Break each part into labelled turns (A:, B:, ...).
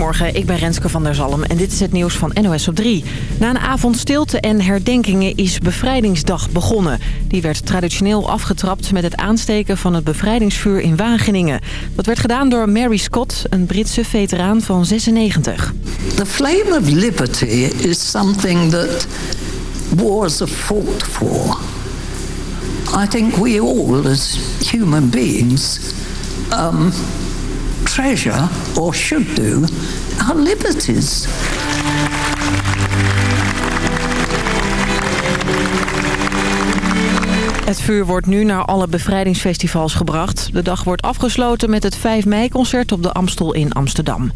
A: Goedemorgen, ik ben Renske van der Zalm en dit is het nieuws van NOS op 3. Na een avond stilte en herdenkingen is Bevrijdingsdag begonnen. Die werd traditioneel afgetrapt met het aansteken van het bevrijdingsvuur in Wageningen. Dat werd gedaan door Mary Scott, een Britse veteraan van 96.
B: The flame of liberty is something that wars are fought for. I think we all as human beings um, treasure, or should do, our liberties.
A: Het vuur wordt nu naar alle bevrijdingsfestivals gebracht. De dag wordt afgesloten met het 5 mei-concert op de Amstel in Amsterdam.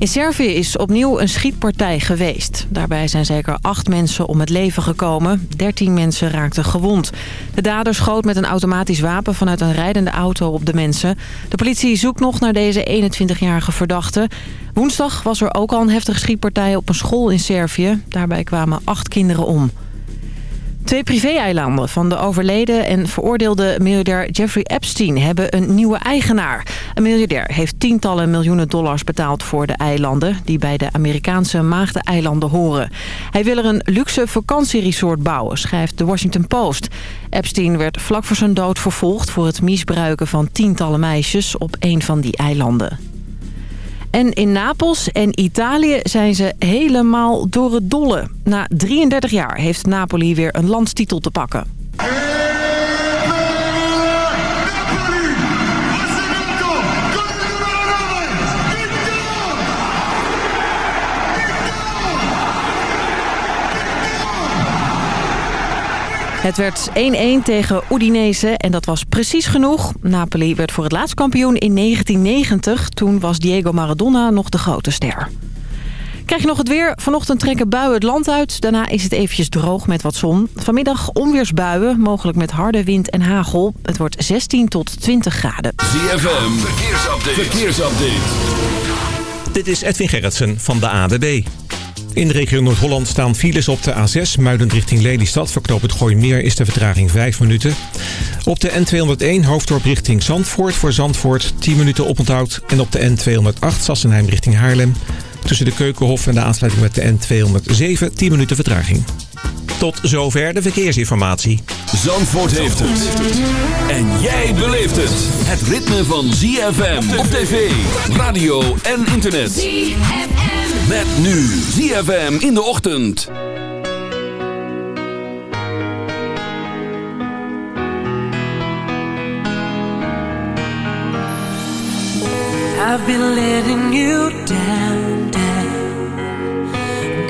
A: In Servië is opnieuw een schietpartij geweest. Daarbij zijn zeker acht mensen om het leven gekomen. Dertien mensen raakten gewond. De dader schoot met een automatisch wapen vanuit een rijdende auto op de mensen. De politie zoekt nog naar deze 21-jarige verdachte. Woensdag was er ook al een heftige schietpartij op een school in Servië. Daarbij kwamen acht kinderen om. Twee privé-eilanden van de overleden en veroordeelde miljardair Jeffrey Epstein hebben een nieuwe eigenaar. Een miljardair heeft tientallen miljoenen dollars betaald voor de eilanden... die bij de Amerikaanse Maagdeneilanden horen. Hij wil er een luxe vakantieresort bouwen, schrijft de Washington Post. Epstein werd vlak voor zijn dood vervolgd voor het misbruiken van tientallen meisjes op een van die eilanden. En in Napels en Italië zijn ze helemaal door het dolle. Na 33 jaar heeft Napoli weer een landstitel te pakken. Het werd 1-1 tegen Udinese en dat was precies genoeg. Napoli werd voor het laatst kampioen in 1990. Toen was Diego Maradona nog de grote ster. Krijg je nog het weer? Vanochtend trekken buien het land uit. Daarna is het eventjes droog met wat zon. Vanmiddag onweersbuien, mogelijk met harde wind en hagel. Het wordt 16 tot 20 graden.
C: ZFM, verkeersupdate. verkeersupdate.
D: Dit is Edwin Gerritsen van de ADB. In de regio Noord-Holland staan files op de A6, muidend richting Lelystad. Voor het Gooimeer is de vertraging 5 minuten. Op de N201 hoofddorp richting Zandvoort. Voor Zandvoort 10 minuten oponthoud. En op de N208 Sassenheim richting Haarlem. Tussen de Keukenhof en de aansluiting met de N207 10 minuten vertraging. Tot zover de verkeersinformatie.
C: Zandvoort heeft het. En jij beleeft het. Het ritme van ZFM op tv, radio en internet. ZFM. Met nu ZFM in de ochtend.
E: I've been letting you down, down.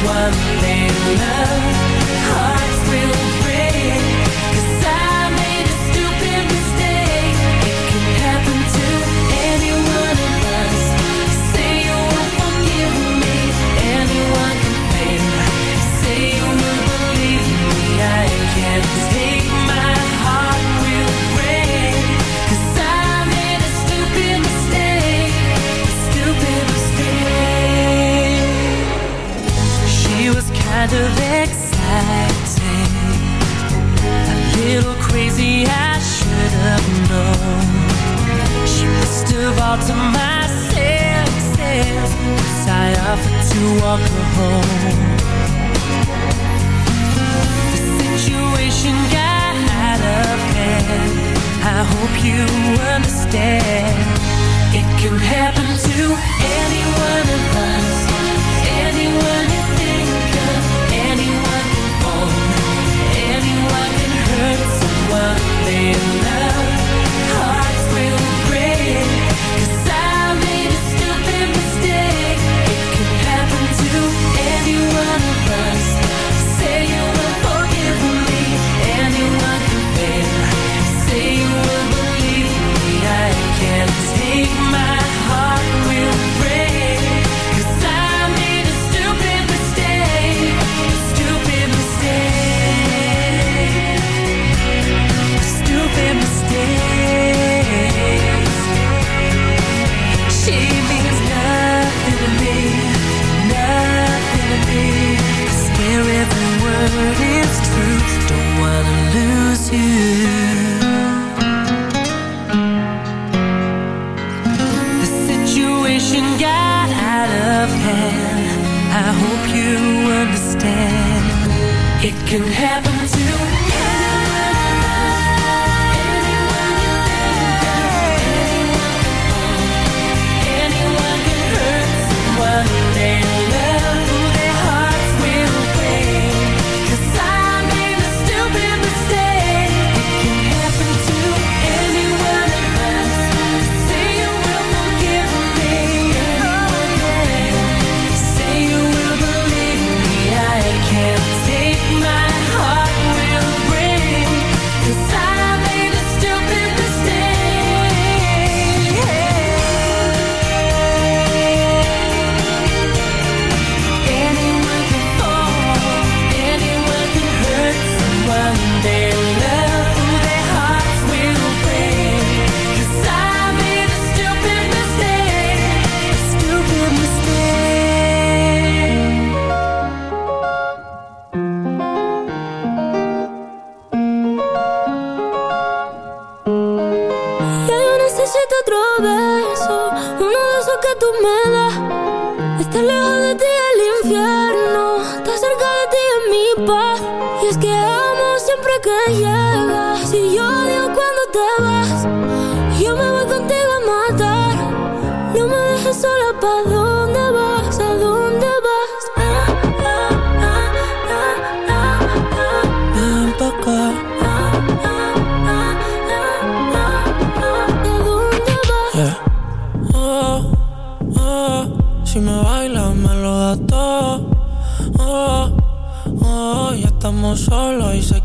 E: someone they love. happened to
F: to
G: your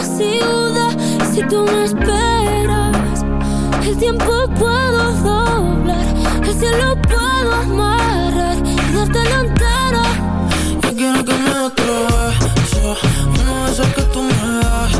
H: la ciudad si tú me esperas. El tiempo puedo doblar, el cielo puedo amarrar y darte la entera.
G: Yo quiero que me atrevas, uno de esos que tú me das.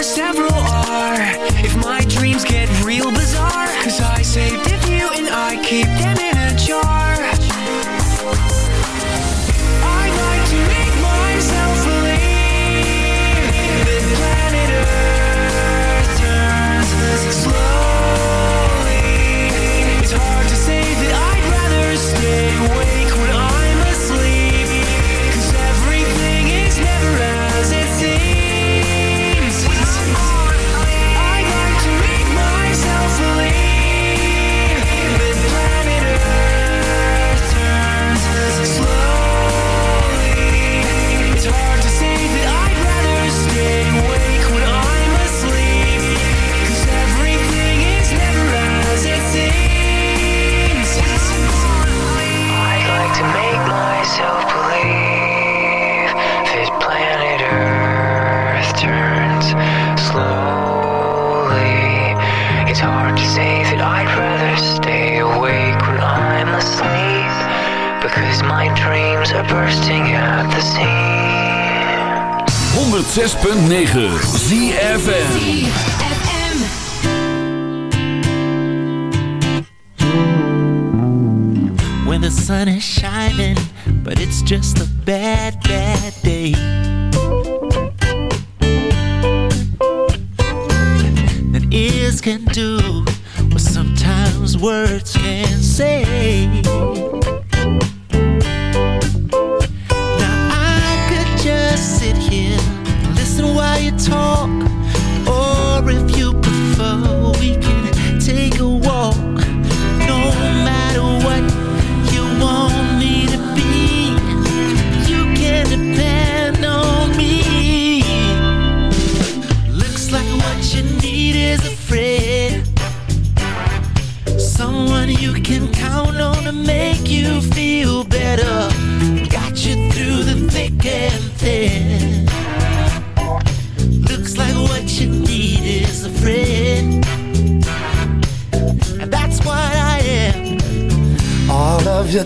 E: where several are. If my dreams get real bizarre Cause I saved if you and I keep My dreams are bursting at the seams.
C: 106.9 ZFM
I: When the sun is shining, but it's just a bad, bad day. That ears can do what sometimes words can
J: say.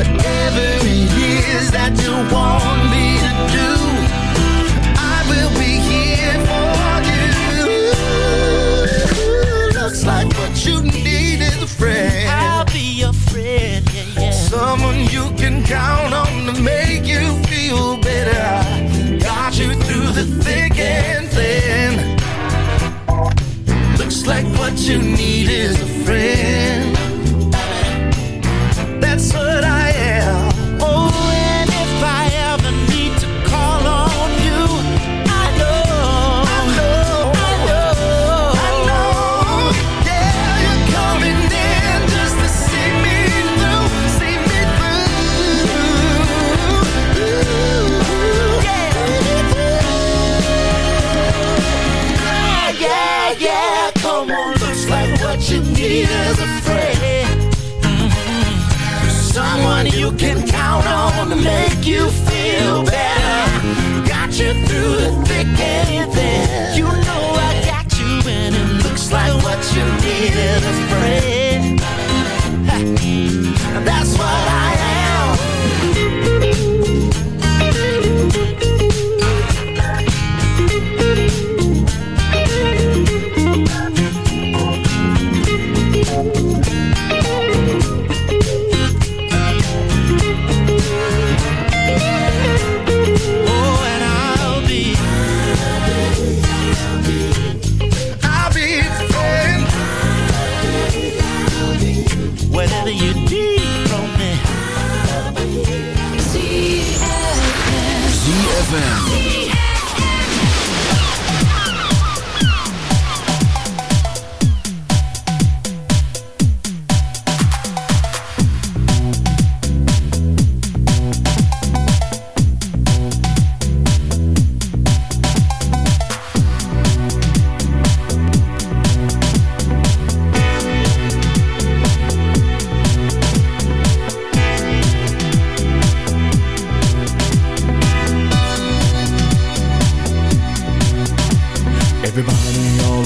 J: Whatever it is that you want me to do, I will be here for you. Looks like
K: what you need is a friend.
I: I'll be
K: your friend, yeah,
I: yeah.
K: Someone you can count on to make you feel better. Got you through the thick and thin.
I: Looks like what you need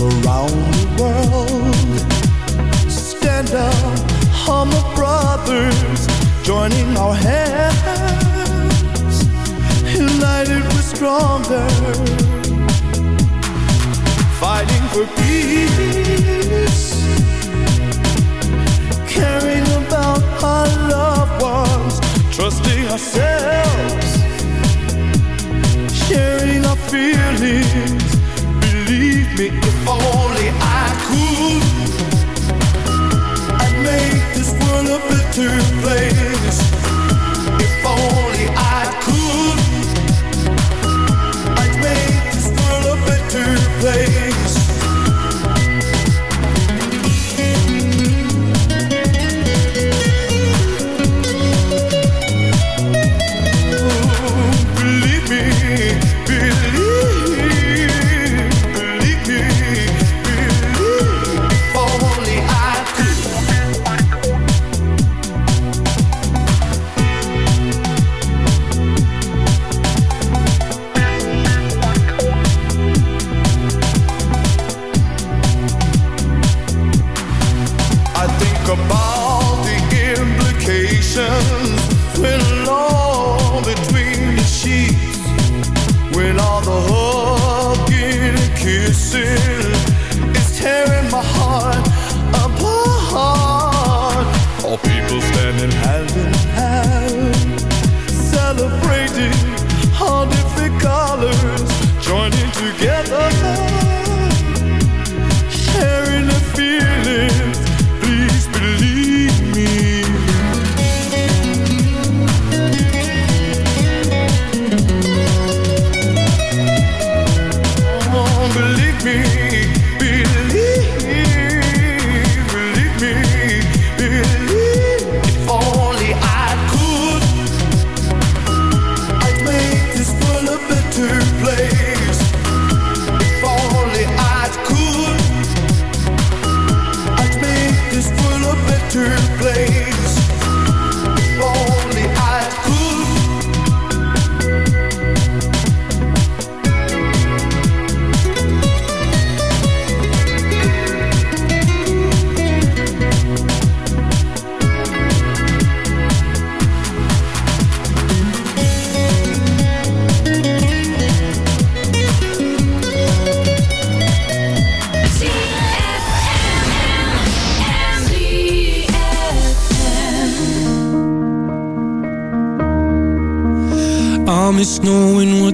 K: around the world. Stand up, humble brothers, joining our hands. United we're stronger, fighting for peace. Caring about our loved ones, trusting ourselves, sharing our feelings if only I could. Make this world a better place.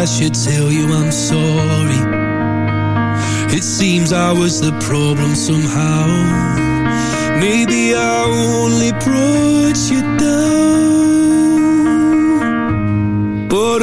L: I should tell you I'm sorry. It seems I was the problem somehow. Maybe I only brought you down. But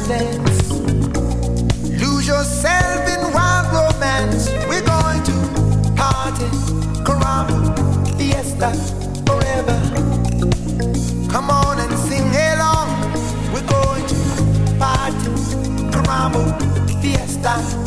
M: dance. Lose yourself in wild romance. We're going to party, caramba, fiesta, forever. Come on and sing along. We're going to party, caramba, fiesta,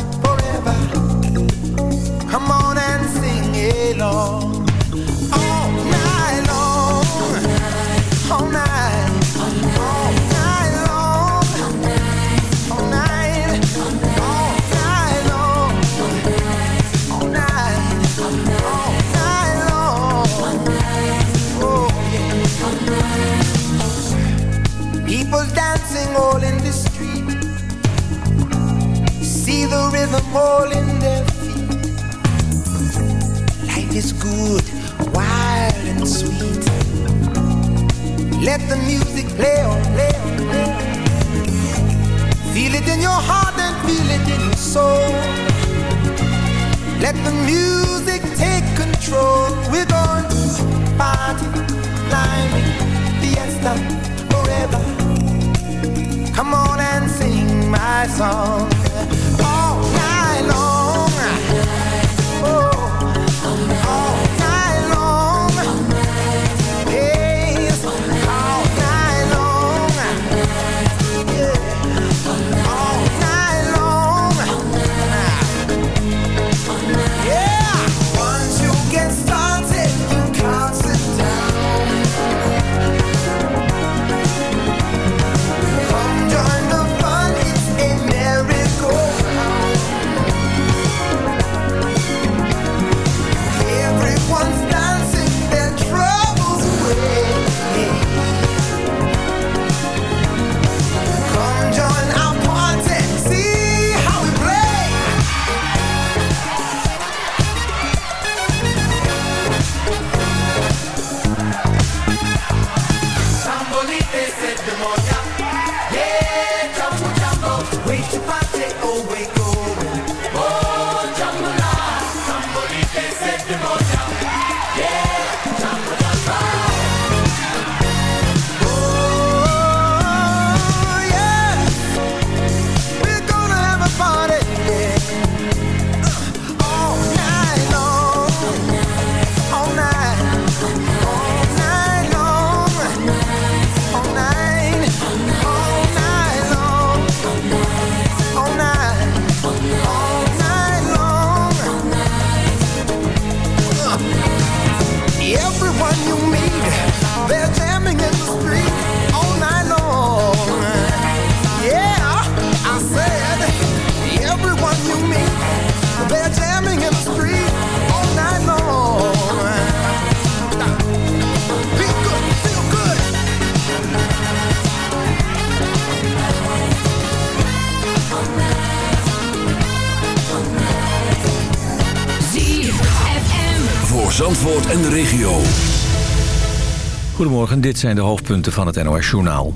N: Goedemorgen, dit zijn de hoofdpunten van het NOS-journaal.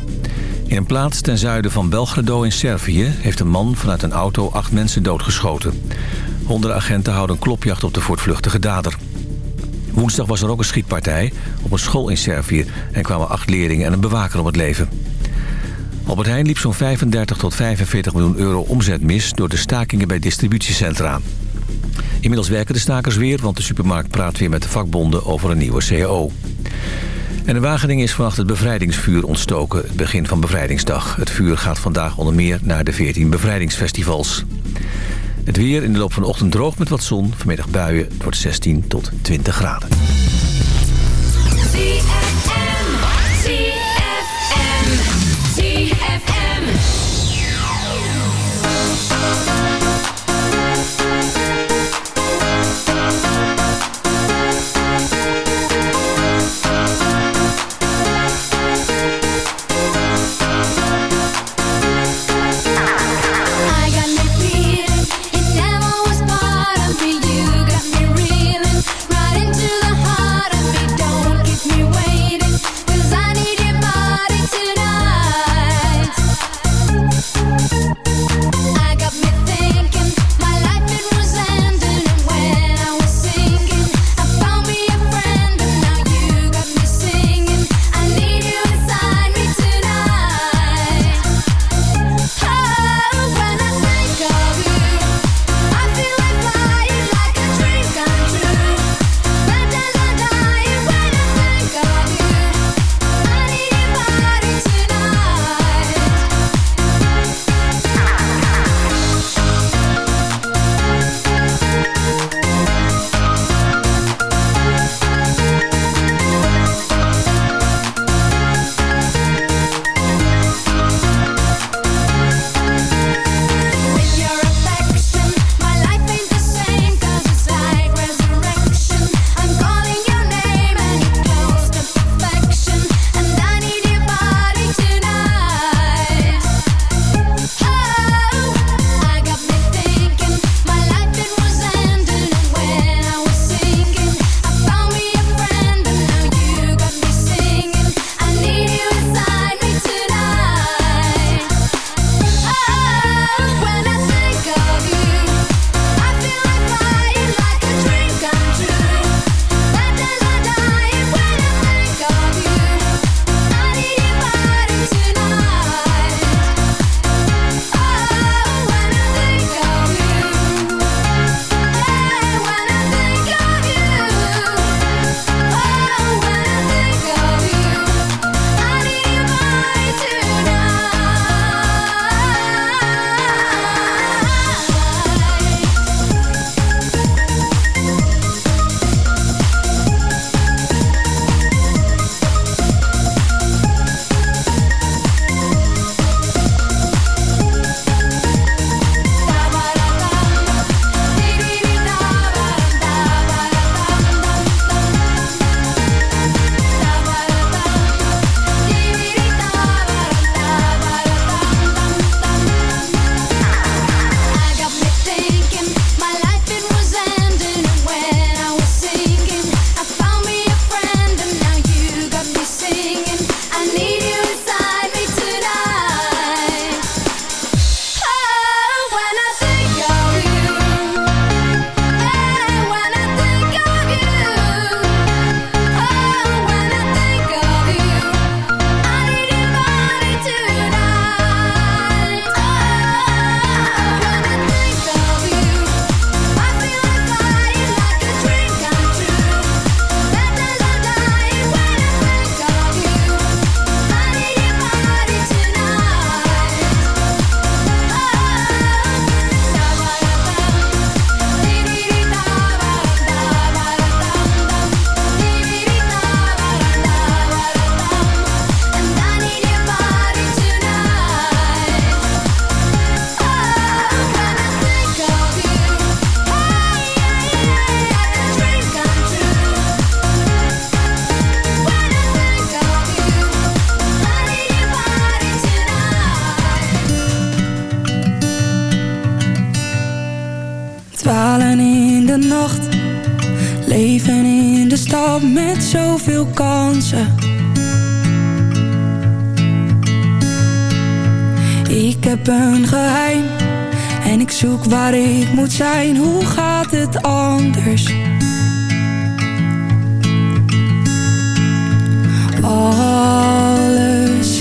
N: In een plaats ten zuiden van Belgrado in Servië... heeft een man vanuit een auto acht mensen doodgeschoten. Honderden agenten houden een klopjacht op de voortvluchtige dader. Woensdag was er ook een schietpartij op een school in Servië... en kwamen acht leerlingen en een bewaker om het leven. Albert Heijn liep zo'n 35 tot 45 miljoen euro omzet mis... door de stakingen bij distributiecentra. Inmiddels werken de stakers weer, want de supermarkt praat weer met de vakbonden over een nieuwe CAO. En in Wageningen is vannacht het bevrijdingsvuur ontstoken, het begin van bevrijdingsdag. Het vuur gaat vandaag onder meer naar de 14 bevrijdingsfestivals. Het weer in de loop van de ochtend droog met wat zon. Vanmiddag buien, het wordt 16 tot 20 graden.
O: met zoveel kansen. Ik heb een geheim en ik zoek waar ik moet zijn. Hoe gaat het anders? Alles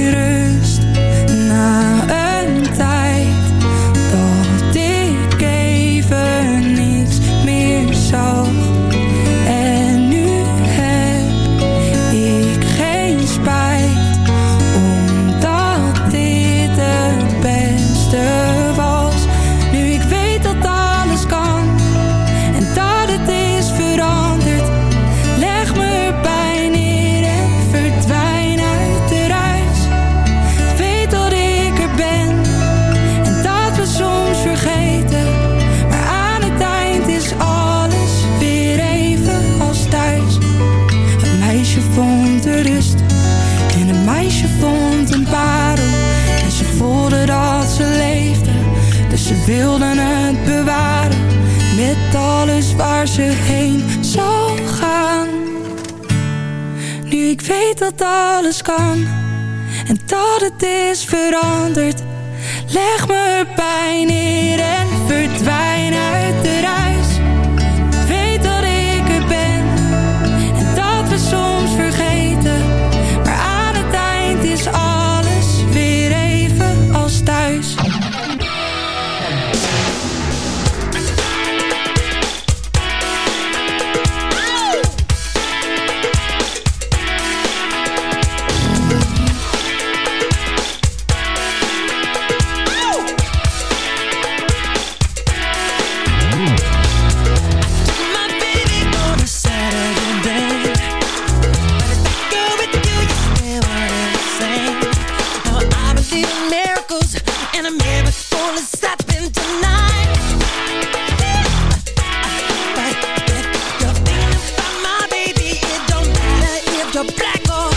E: black or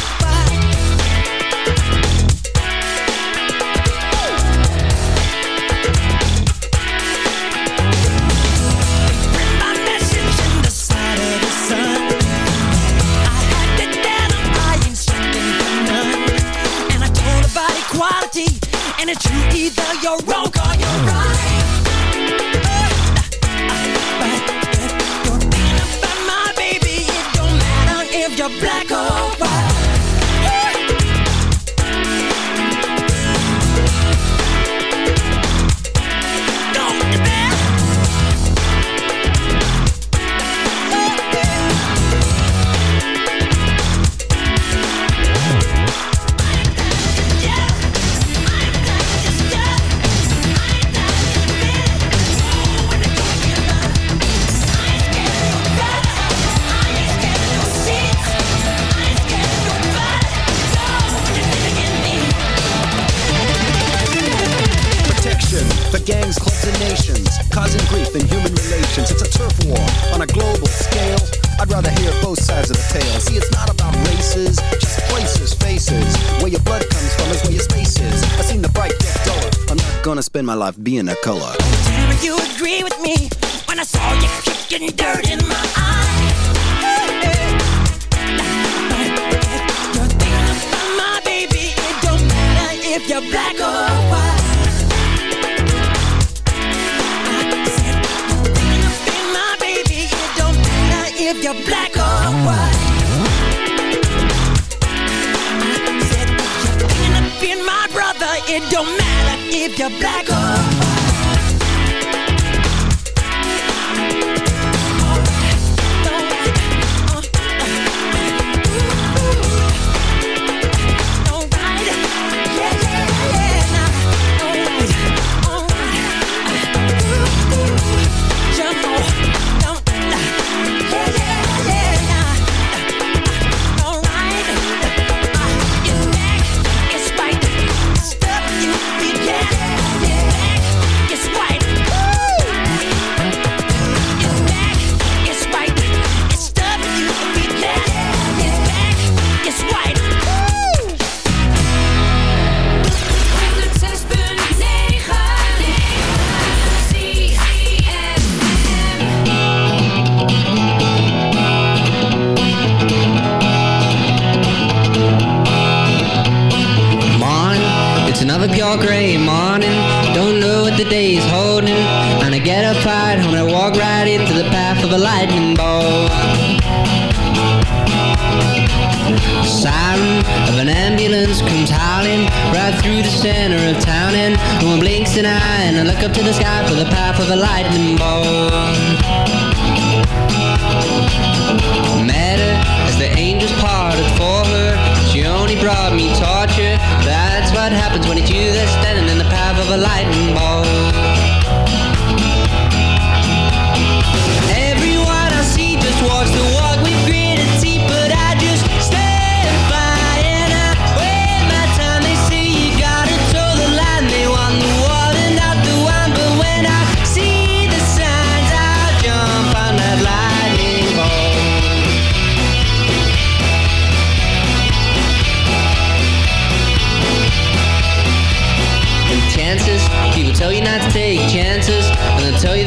E: in
P: a color.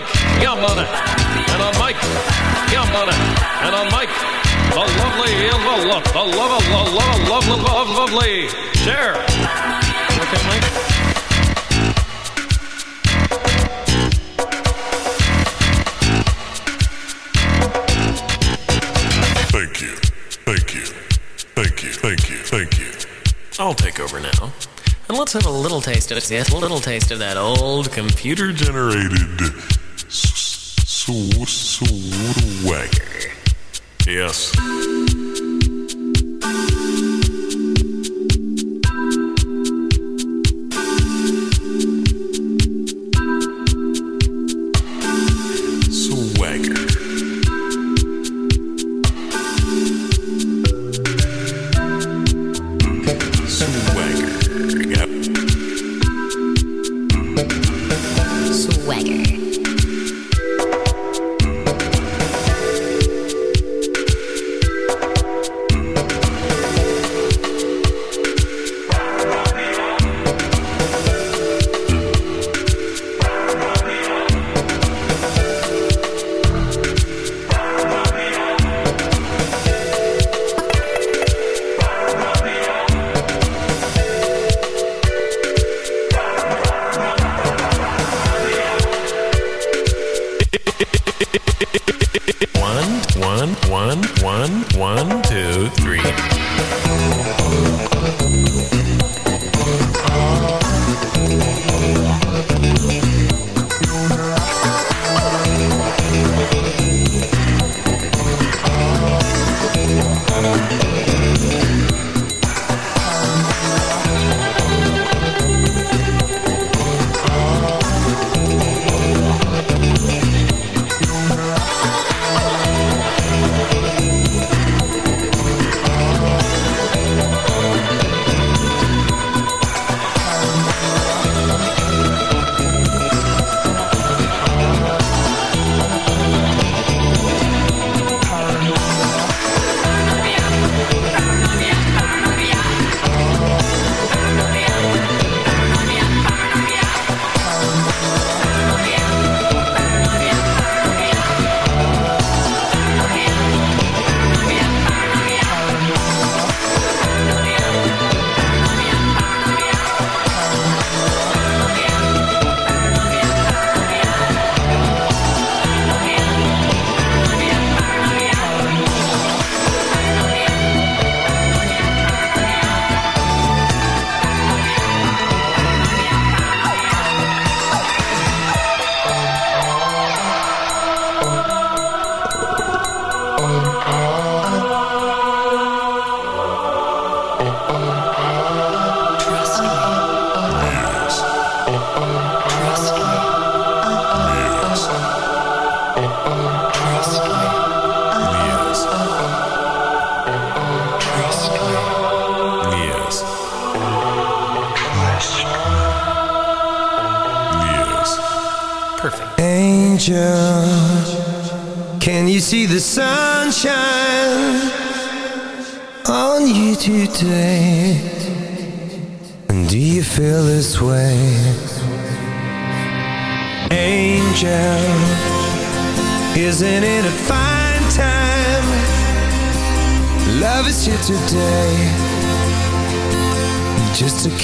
Q: mic, yum on it. And on mic, yum on it. And on mic, the lovely, the lovely, the lovely, the lovely, the lovely, lovely. Share. Okay, Mike?
R: Thank you. Thank you. Thank you. Thank you. Thank you.
Q: I'll take over now. And let's have a little taste of it. Yes, a little taste of that old computer
R: generated
Q: Sur Sururuek. Yes.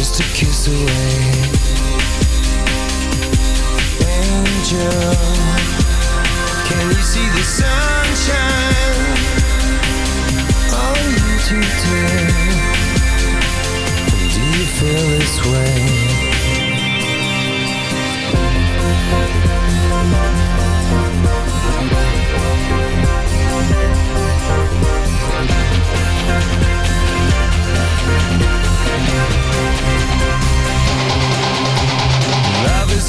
J: just a kiss away. Angel, can you see the sunshine on you today? Do you feel this way?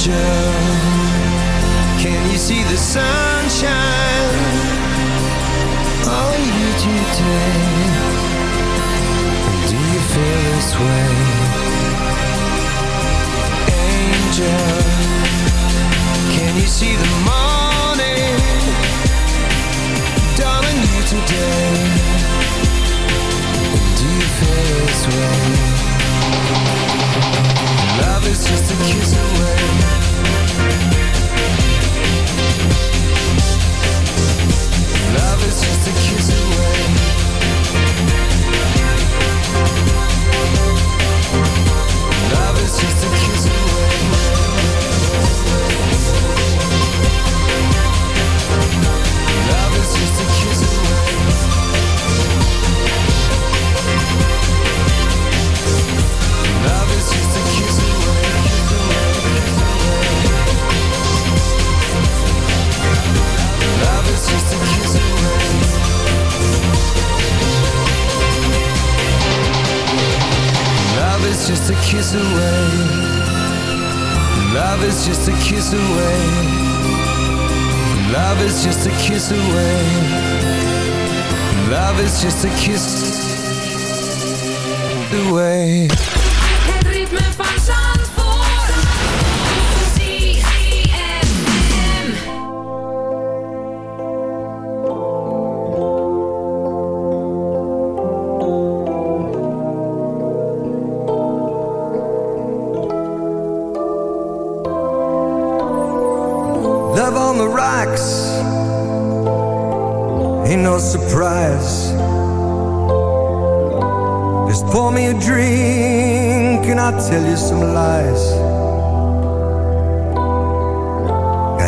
E: angel. Can
J: you see the sunshine? on you today.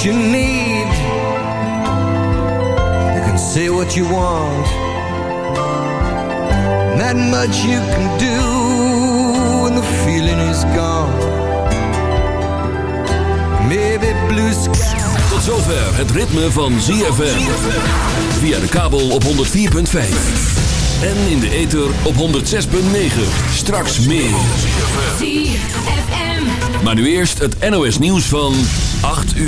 J: What you need. You can say what you want. Not much you can do when the feeling is gone. Maybe blue sky.
C: Tot zover het ritme van ZFM. Via de kabel op 104.5. En in de ether op 106.9. Straks meer.
E: ZFM.
C: Maar nu eerst het NOS nieuws van 8 uur.